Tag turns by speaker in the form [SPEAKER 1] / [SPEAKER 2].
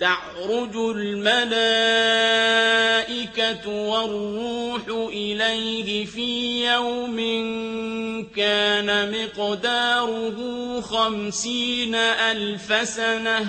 [SPEAKER 1] تَعْرُجُ الْمَلَائِكَةُ وَالرُّوحُ إِلَيْهِ فِي يَوْمٍ كَانَ مِقْدَارُهُ خَمْسِينَ أَلْفَ سَنَةٍ